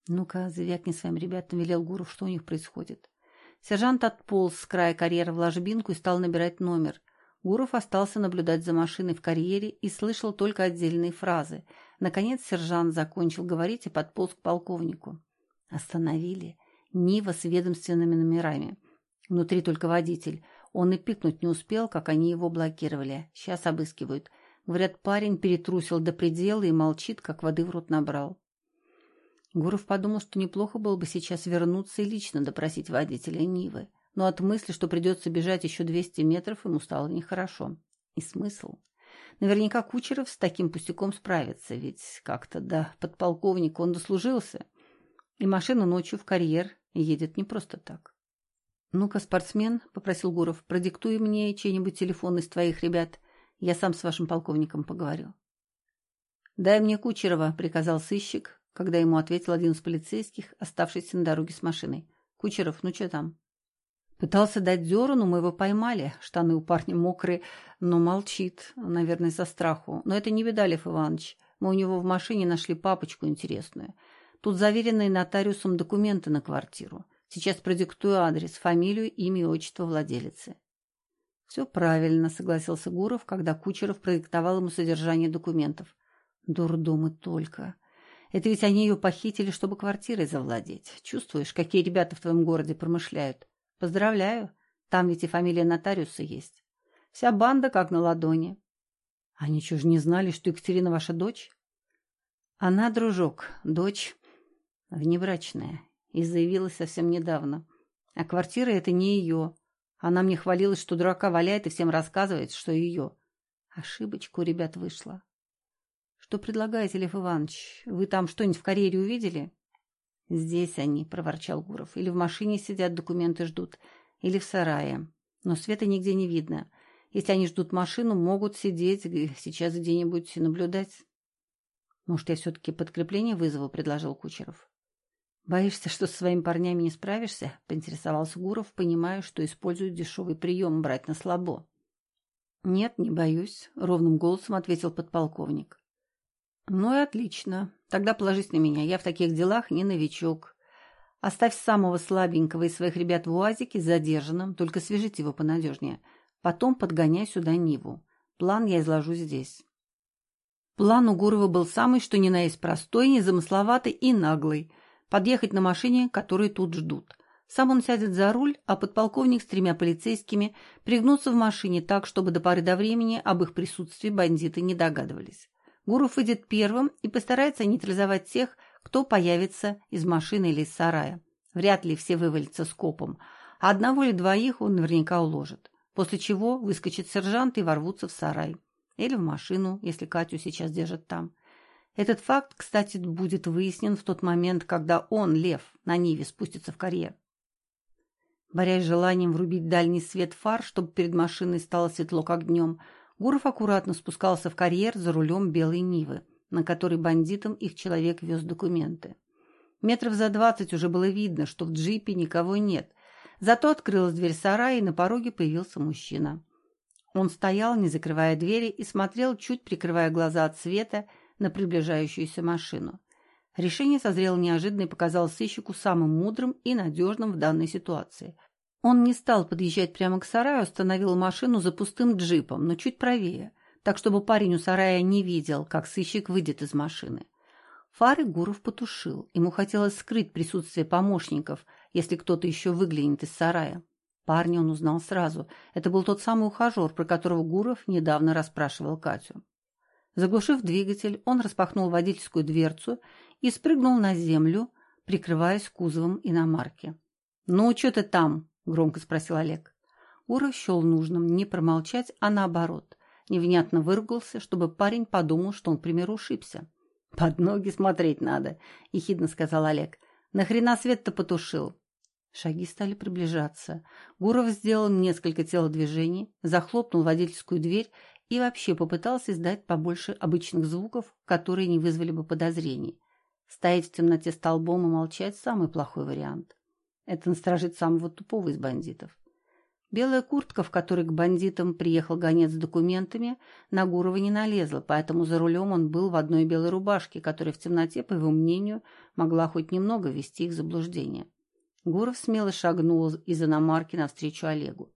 «Ну-ка, завякни своим ребятам», — велел Гуров, что у них происходит. Сержант отполз с края карьера в ложбинку и стал набирать номер. Гуров остался наблюдать за машиной в карьере и слышал только отдельные фразы. Наконец сержант закончил говорить и подполз к полковнику. Остановили. Нива с ведомственными номерами. Внутри только водитель. Он и пикнуть не успел, как они его блокировали. Сейчас обыскивают. Говорят, парень перетрусил до предела и молчит, как воды в рот набрал. Гуров подумал, что неплохо было бы сейчас вернуться и лично допросить водителя Нивы. Но от мысли, что придется бежать еще 200 метров, ему стало нехорошо. И смысл? Наверняка Кучеров с таким пустяком справится, ведь как-то до подполковника он дослужился. И машина ночью в карьер едет не просто так. «Ну-ка, спортсмен», — попросил Гуров, — «продиктуй мне чей-нибудь телефон из твоих ребят. Я сам с вашим полковником поговорю». «Дай мне Кучерова», — приказал сыщик, когда ему ответил один из полицейских, оставшийся на дороге с машиной. «Кучеров, ну что там?» Пытался дать дёру, но мы его поймали. Штаны у парня мокрые, но молчит, наверное, со страху. Но это не Видалев Иванович. Мы у него в машине нашли папочку интересную. Тут заверенные нотариусом документы на квартиру. Сейчас продиктую адрес, фамилию, имя и отчество владелицы. «Все правильно», — согласился Гуров, когда Кучеров продиктовал ему содержание документов. «Дурдомы только. Это ведь они ее похитили, чтобы квартирой завладеть. Чувствуешь, какие ребята в твоем городе промышляют? Поздравляю. Там ведь и фамилия нотариуса есть. Вся банда как на ладони. Они что же не знали, что Екатерина ваша дочь? Она, дружок, дочь внебрачная и заявилась совсем недавно. А квартира это не ее. Она мне хвалилась, что дурака валяет и всем рассказывает, что ее. Ошибочка у ребят вышла. «Что предлагаете, Лев Иванович? Вы там что-нибудь в карьере увидели?» «Здесь они», — проворчал Гуров. «Или в машине сидят, документы ждут, или в сарае. Но света нигде не видно. Если они ждут машину, могут сидеть сейчас где-нибудь наблюдать». «Может, я все-таки подкрепление вызову?» — предложил Кучеров. «Боишься, что со своими парнями не справишься?» — поинтересовался Гуров, понимая, что использует дешевый прием брать на слабо. «Нет, не боюсь», — ровным голосом ответил подполковник. «Ну и отлично. Тогда положись на меня. Я в таких делах не новичок. Оставь самого слабенького из своих ребят в УАЗике задержанным, только свяжите его понадежнее. Потом подгоняй сюда Ниву. План я изложу здесь». План у Гурова был самый, что ни на есть простой, незамысловатый и наглый. Подъехать на машине, которые тут ждут. Сам он сядет за руль, а подполковник с тремя полицейскими пригнутся в машине так, чтобы до поры до времени об их присутствии бандиты не догадывались. Гуров выйдет первым и постарается нейтрализовать тех, кто появится из машины или из сарая. Вряд ли все вывалятся скопом, а одного или двоих он наверняка уложит. После чего выскочит сержант и ворвутся в сарай. Или в машину, если Катю сейчас держат там. Этот факт, кстати, будет выяснен в тот момент, когда он, Лев, на Ниве спустится в карьер. Борясь желанием врубить дальний свет фар, чтобы перед машиной стало светло, как днем, Гуров аккуратно спускался в карьер за рулем белой Нивы, на которой бандитам их человек вез документы. Метров за двадцать уже было видно, что в джипе никого нет. Зато открылась дверь сарая, и на пороге появился мужчина. Он стоял, не закрывая двери, и смотрел, чуть прикрывая глаза от света, на приближающуюся машину. Решение созрело неожиданно и показалось сыщику самым мудрым и надежным в данной ситуации. Он не стал подъезжать прямо к сараю, остановил машину за пустым джипом, но чуть правее, так чтобы парень у сарая не видел, как сыщик выйдет из машины. Фары Гуров потушил. Ему хотелось скрыть присутствие помощников, если кто-то еще выглянет из сарая. Парня он узнал сразу. Это был тот самый ухажер, про которого Гуров недавно расспрашивал Катю. Заглушив двигатель, он распахнул водительскую дверцу и спрыгнул на землю, прикрываясь кузовом иномарки. «Ну, что ты там?» — громко спросил Олег. Гуров счел нужным не промолчать, а наоборот. Невнятно выругался, чтобы парень подумал, что он, к примеру, ушибся. «Под ноги смотреть надо», — ехидно сказал Олег. «Нахрена свет-то потушил?» Шаги стали приближаться. Гуров сделал несколько телодвижений, захлопнул водительскую дверь и вообще попытался издать побольше обычных звуков, которые не вызвали бы подозрений. Стоять в темноте столбом и молчать – самый плохой вариант. Это насторожит самого тупого из бандитов. Белая куртка, в которой к бандитам приехал гонец с документами, на Гурова не налезла, поэтому за рулем он был в одной белой рубашке, которая в темноте, по его мнению, могла хоть немного ввести их заблуждение. Гуров смело шагнул из иномарки навстречу Олегу.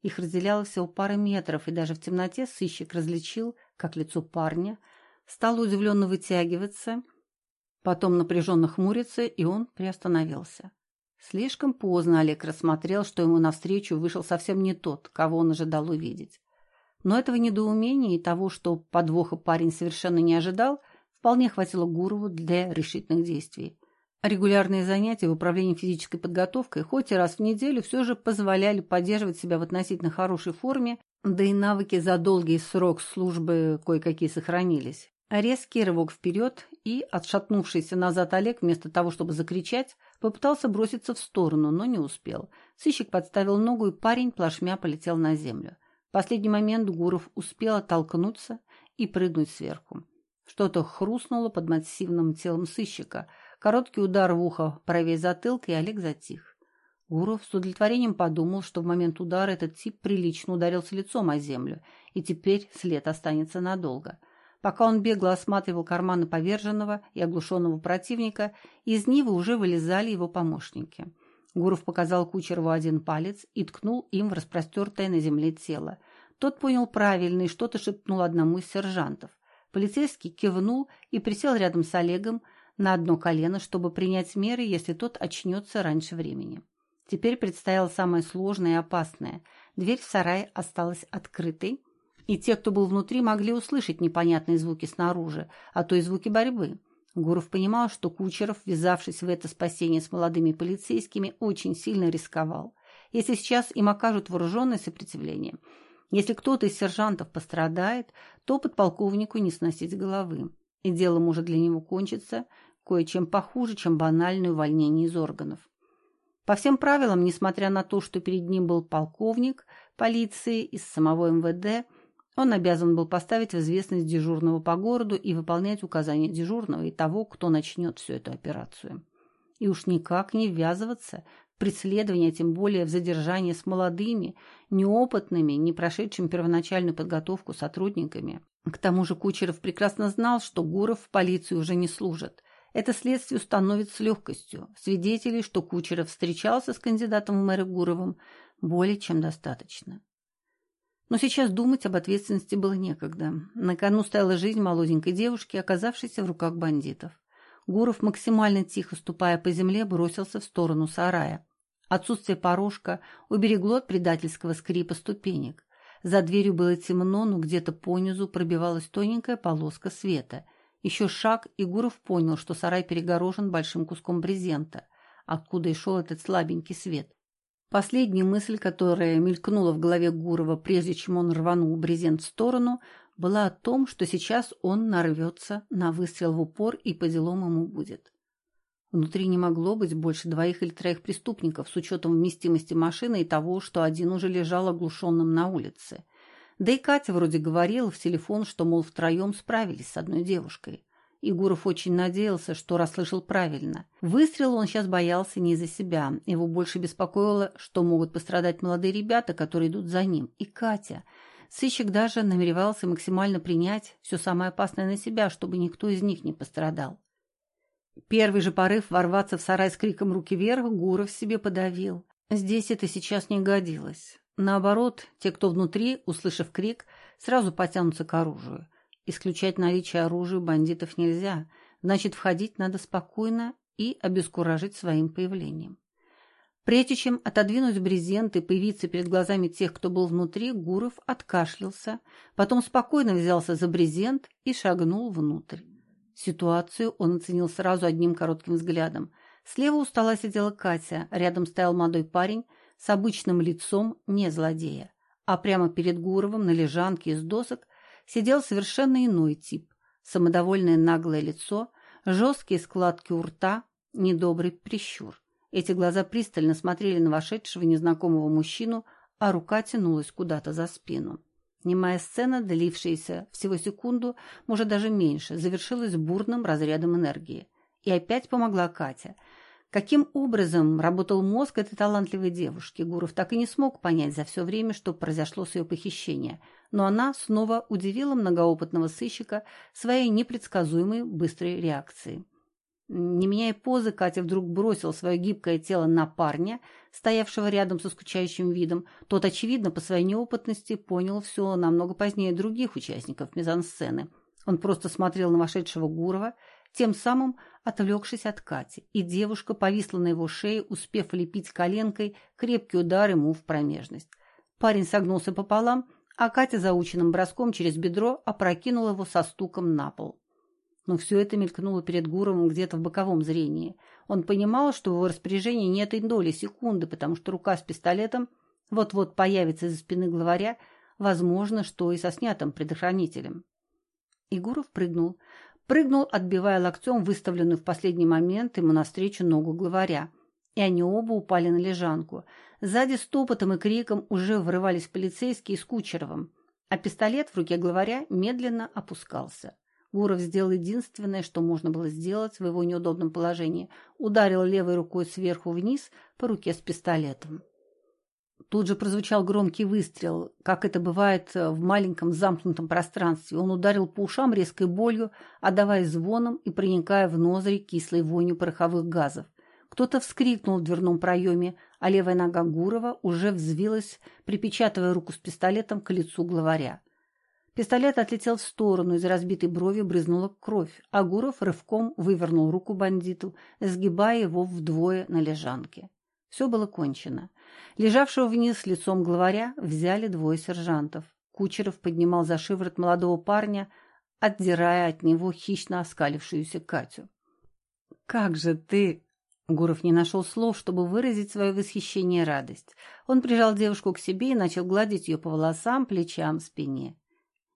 Их разделяло всего пара метров, и даже в темноте сыщик различил, как лицо парня стало удивленно вытягиваться, потом напряженно хмуриться, и он приостановился. Слишком поздно Олег рассмотрел, что ему навстречу вышел совсем не тот, кого он ожидал увидеть. Но этого недоумения и того, что подвоха парень совершенно не ожидал, вполне хватило Гурову для решительных действий. Регулярные занятия в управлении физической подготовкой хоть и раз в неделю все же позволяли поддерживать себя в относительно хорошей форме, да и навыки за долгий срок службы кое-какие сохранились. Резкий рывок вперед, и отшатнувшийся назад Олег, вместо того, чтобы закричать, попытался броситься в сторону, но не успел. Сыщик подставил ногу, и парень плашмя полетел на землю. В последний момент Гуров успел оттолкнуться и прыгнуть сверху. Что-то хрустнуло под массивным телом сыщика – Короткий удар в ухо правее затылка, и Олег затих. Гуров с удовлетворением подумал, что в момент удара этот тип прилично ударился лицом о землю, и теперь след останется надолго. Пока он бегло осматривал карманы поверженного и оглушенного противника, из Нивы уже вылезали его помощники. Гуров показал Кучерову один палец и ткнул им в распростертое на земле тело. Тот понял правильно и что-то шепнул одному из сержантов. Полицейский кивнул и присел рядом с Олегом, на одно колено, чтобы принять меры, если тот очнется раньше времени. Теперь предстояло самое сложное и опасное. Дверь в сарай осталась открытой, и те, кто был внутри, могли услышать непонятные звуки снаружи, а то и звуки борьбы. Гуров понимал, что Кучеров, ввязавшись в это спасение с молодыми полицейскими, очень сильно рисковал. Если сейчас им окажут вооруженное сопротивление, если кто-то из сержантов пострадает, то подполковнику не сносить головы и дело может для него кончиться кое-чем похуже, чем банальное увольнение из органов. По всем правилам, несмотря на то, что перед ним был полковник полиции из самого МВД, он обязан был поставить в известность дежурного по городу и выполнять указания дежурного и того, кто начнет всю эту операцию. И уж никак не ввязываться в преследование, тем более в задержание с молодыми, неопытными, не прошедшими первоначальную подготовку сотрудниками, к тому же Кучеров прекрасно знал, что Гуров в полиции уже не служит. Это следствие установит с легкостью. Свидетелей, что Кучеров встречался с кандидатом в мэры Гуровым, более чем достаточно. Но сейчас думать об ответственности было некогда. На кону стояла жизнь молоденькой девушки, оказавшейся в руках бандитов. Гуров, максимально тихо ступая по земле, бросился в сторону сарая. Отсутствие порожка уберегло от предательского скрипа ступенек. За дверью было темно, но где-то понизу пробивалась тоненькая полоска света. Еще шаг, и Гуров понял, что сарай перегорожен большим куском брезента, откуда и шел этот слабенький свет. Последняя мысль, которая мелькнула в голове Гурова, прежде чем он рванул брезент в сторону, была о том, что сейчас он нарвется на выстрел в упор, и по делам ему будет. Внутри не могло быть больше двоих или троих преступников с учетом вместимости машины и того, что один уже лежал оглушенным на улице. Да и Катя вроде говорила в телефон, что, мол, втроем справились с одной девушкой. Игуров очень надеялся, что расслышал правильно. Выстрел он сейчас боялся не из-за себя. Его больше беспокоило, что могут пострадать молодые ребята, которые идут за ним. И Катя. Сыщик даже намеревался максимально принять все самое опасное на себя, чтобы никто из них не пострадал. Первый же порыв ворваться в сарай с криком «Руки вверх!» Гуров себе подавил. Здесь это сейчас не годилось. Наоборот, те, кто внутри, услышав крик, сразу потянутся к оружию. Исключать наличие оружия у бандитов нельзя, значит, входить надо спокойно и обескуражить своим появлением. Прежде чем отодвинуть брезент и появиться перед глазами тех, кто был внутри, Гуров откашлялся, потом спокойно взялся за брезент и шагнул внутрь. Ситуацию он оценил сразу одним коротким взглядом. Слева у стола сидела Катя, рядом стоял молодой парень с обычным лицом не злодея, а прямо перед Гуровым на лежанке из досок сидел совершенно иной тип. Самодовольное наглое лицо, жесткие складки у рта, недобрый прищур. Эти глаза пристально смотрели на вошедшего незнакомого мужчину, а рука тянулась куда-то за спину. Немая сцена, длившаяся всего секунду, может даже меньше, завершилась бурным разрядом энергии. И опять помогла Катя. Каким образом работал мозг этой талантливой девушки, Гуров так и не смог понять за все время, что произошло с ее похищением. Но она снова удивила многоопытного сыщика своей непредсказуемой быстрой реакцией. Не меняя позы, Катя вдруг бросила свое гибкое тело на парня, стоявшего рядом со скучающим видом. Тот, очевидно, по своей неопытности понял все намного позднее других участников мизансцены. Он просто смотрел на вошедшего Гурова, тем самым отвлекшись от Кати, и девушка повисла на его шее, успев лепить коленкой крепкий удар ему в промежность. Парень согнулся пополам, а Катя заученным броском через бедро опрокинула его со стуком на пол. Но все это мелькнуло перед Гуровым где-то в боковом зрении. Он понимал, что в его распоряжении нет и доли секунды, потому что рука с пистолетом вот-вот появится из-за спины главаря, возможно, что и со снятым предохранителем. И Гуров прыгнул. Прыгнул, отбивая локтем выставленную в последний момент ему навстречу ногу главаря. И они оба упали на лежанку. Сзади с топотом и криком уже врывались полицейские с Кучеровым, а пистолет в руке главаря медленно опускался. Гуров сделал единственное, что можно было сделать в его неудобном положении. Ударил левой рукой сверху вниз по руке с пистолетом. Тут же прозвучал громкий выстрел, как это бывает в маленьком замкнутом пространстве. Он ударил по ушам резкой болью, отдавая звоном и проникая в ноздри кислой вонью пороховых газов. Кто-то вскрикнул в дверном проеме, а левая нога Гурова уже взвилась, припечатывая руку с пистолетом к лицу главаря. Пистолет отлетел в сторону, из разбитой брови брызнула кровь, а Гуров рывком вывернул руку бандиту, сгибая его вдвое на лежанке. Все было кончено. Лежавшего вниз лицом главаря взяли двое сержантов. Кучеров поднимал за шиворот молодого парня, отдирая от него хищно оскалившуюся Катю. «Как же ты!» Гуров не нашел слов, чтобы выразить свое восхищение и радость. Он прижал девушку к себе и начал гладить ее по волосам, плечам, спине.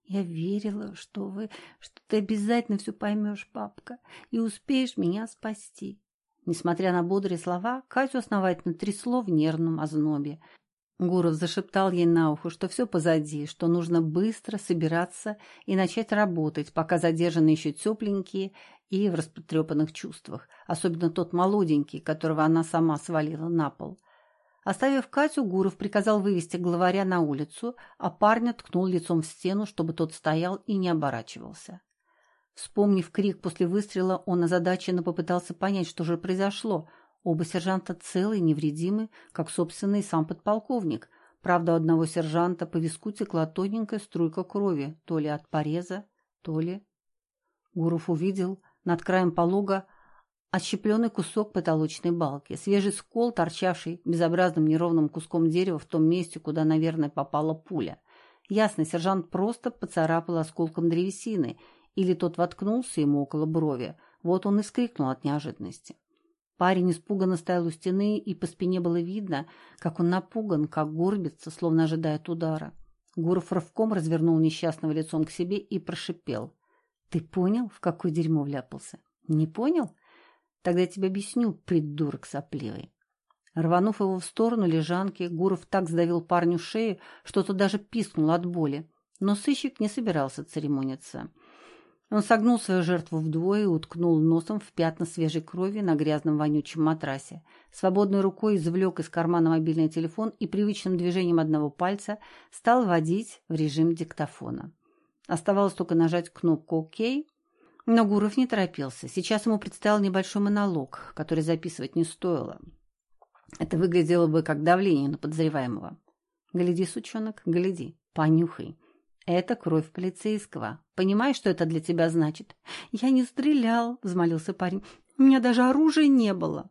Я верила, что вы, что ты обязательно все поймешь, папка, и успеешь меня спасти. Несмотря на бодрые слова, Катю основательно трясло в нервном ознобе. Гуров зашептал ей на ухо, что все позади, что нужно быстро собираться и начать работать, пока задержаны еще тепленькие и в растрепанных чувствах, особенно тот молоденький, которого она сама свалила на пол. Оставив Катю, Гуров приказал вывести главаря на улицу, а парня ткнул лицом в стену, чтобы тот стоял и не оборачивался. Вспомнив крик после выстрела, он озадаченно попытался понять, что же произошло. Оба сержанта целы, невредимы, как, собственно, и сам подполковник. Правда, у одного сержанта по виску текла тоненькая струйка крови, то ли от пореза, то ли... Гуров увидел над краем полога Отщепленный кусок потолочной балки, свежий скол, торчавший безобразным неровным куском дерева в том месте, куда, наверное, попала пуля. Ясно, сержант просто поцарапал осколком древесины, или тот воткнулся ему около брови. Вот он и скрикнул от неожиданности. Парень испуганно стоял у стены, и по спине было видно, как он напуган, как горбится, словно ожидает удара. Гуров рывком развернул несчастного лицом к себе и прошипел. «Ты понял, в какое дерьмо вляпался? Не понял? Тогда я тебе объясню, придурок сопливый. Рванув его в сторону лежанки, Гуров так сдавил парню шею, что тот даже пискнул от боли. Но сыщик не собирался церемониться. Он согнул свою жертву вдвое и уткнул носом в пятна свежей крови на грязном вонючем матрасе. Свободной рукой извлек из кармана мобильный телефон и привычным движением одного пальца стал вводить в режим диктофона. Оставалось только нажать кнопку «Ок», но Гуров не торопился. Сейчас ему предстоял небольшой монолог, который записывать не стоило. Это выглядело бы как давление на подозреваемого. «Гляди, сучонок, гляди, понюхай. Это кровь полицейского. Понимаешь, что это для тебя значит?» «Я не стрелял», — взмолился парень. «У меня даже оружия не было».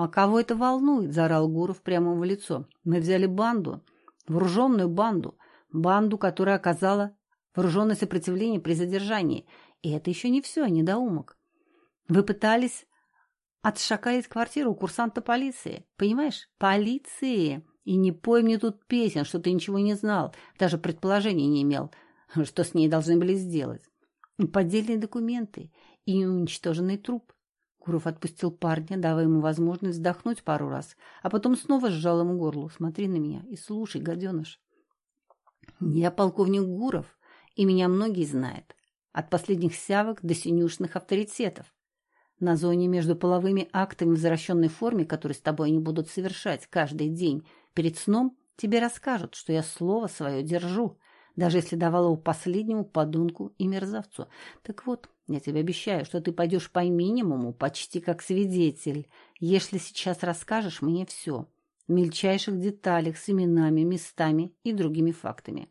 А кого это волнует? Заорал Гуров прямо в лицо. Мы взяли банду, вооруженную банду, банду, которая оказала вооруженное сопротивление при задержании. И это еще не все, недоумок. Вы пытались отшакалить квартиру у курсанта полиции. Понимаешь? Полиции. И не пой мне тут песен, что ты ничего не знал, даже предположений не имел, что с ней должны были сделать. Поддельные документы и уничтоженный труп. Гуров отпустил парня, давая ему возможность вздохнуть пару раз, а потом снова сжал ему горло. Смотри на меня и слушай, гаденыш. Я полковник Гуров, и меня многие знают. От последних сявок до синюшных авторитетов. На зоне между половыми актами в возвращенной форме, которые с тобой они будут совершать каждый день, Перед сном тебе расскажут, что я слово свое держу, даже если давал его последнему подунку и мерзавцу. Так вот, я тебе обещаю, что ты пойдешь по минимуму, почти как свидетель, если сейчас расскажешь мне все, в мельчайших деталях, с именами, местами и другими фактами.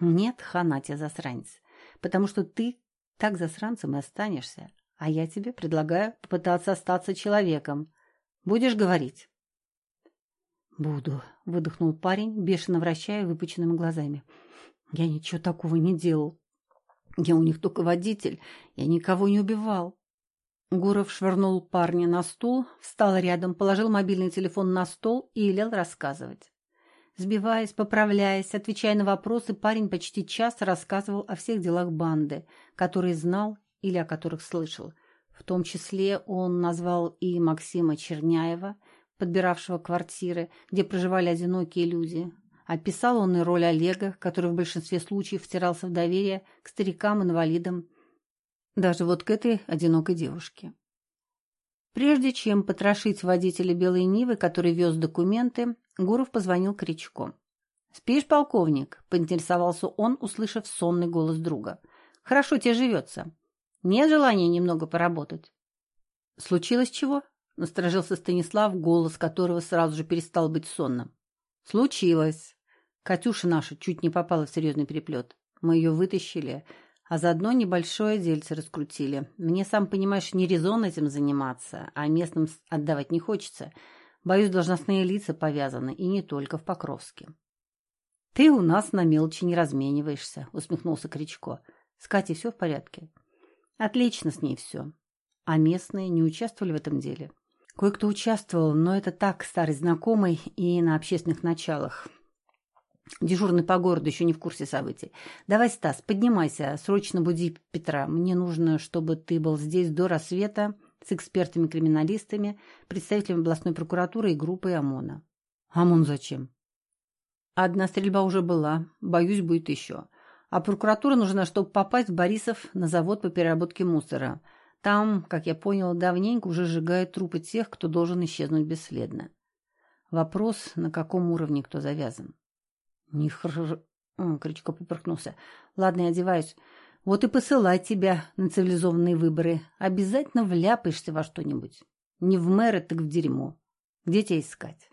Нет, хана тебе, засранец, потому что ты так засранцем и останешься, а я тебе предлагаю попытаться остаться человеком. Будешь говорить? «Буду», — выдохнул парень, бешено вращая выпученными глазами. «Я ничего такого не делал. Я у них только водитель. Я никого не убивал». Гуров швырнул парня на стул, встал рядом, положил мобильный телефон на стол и велел рассказывать. Сбиваясь, поправляясь, отвечая на вопросы, парень почти час рассказывал о всех делах банды, которые знал или о которых слышал. В том числе он назвал и Максима Черняева, подбиравшего квартиры, где проживали одинокие люди. Описал он и роль Олега, который в большинстве случаев втирался в доверие к старикам-инвалидам, даже вот к этой одинокой девушке. Прежде чем потрошить водителя белой Нивы, который вез документы, Гуров позвонил Кричко. «Спишь, полковник?» – поинтересовался он, услышав сонный голос друга. «Хорошо тебе живется. Нет желания немного поработать?» «Случилось чего?» Насторожился Станислав, голос которого сразу же перестал быть сонным. Случилось. Катюша наша чуть не попала в серьезный переплет. Мы ее вытащили, а заодно небольшое дельце раскрутили. Мне, сам понимаешь, не резон этим заниматься, а местным отдавать не хочется. Боюсь, должностные лица повязаны, и не только в Покровске. — Ты у нас на мелочи не размениваешься, — усмехнулся Кричко. — С Катей все в порядке? — Отлично с ней все. А местные не участвовали в этом деле? Кое-кто участвовал, но это так, старый знакомый и на общественных началах. Дежурный по городу еще не в курсе событий. Давай, Стас, поднимайся, срочно буди Петра. Мне нужно, чтобы ты был здесь до рассвета с экспертами-криминалистами, представителями областной прокуратуры и группой ОМОНа. ОМОН зачем? Одна стрельба уже была, боюсь, будет еще. А прокуратура нужна, чтобы попасть в Борисов на завод по переработке мусора – там, как я понял, давненько уже сжигают трупы тех, кто должен исчезнуть бесследно. Вопрос, на каком уровне кто завязан. Не хр... Крючко поперхнулся. Ладно, я одеваюсь. Вот и посылать тебя на цивилизованные выборы. Обязательно вляпаешься во что-нибудь. Не в мэры, так в дерьмо. Где тебя искать?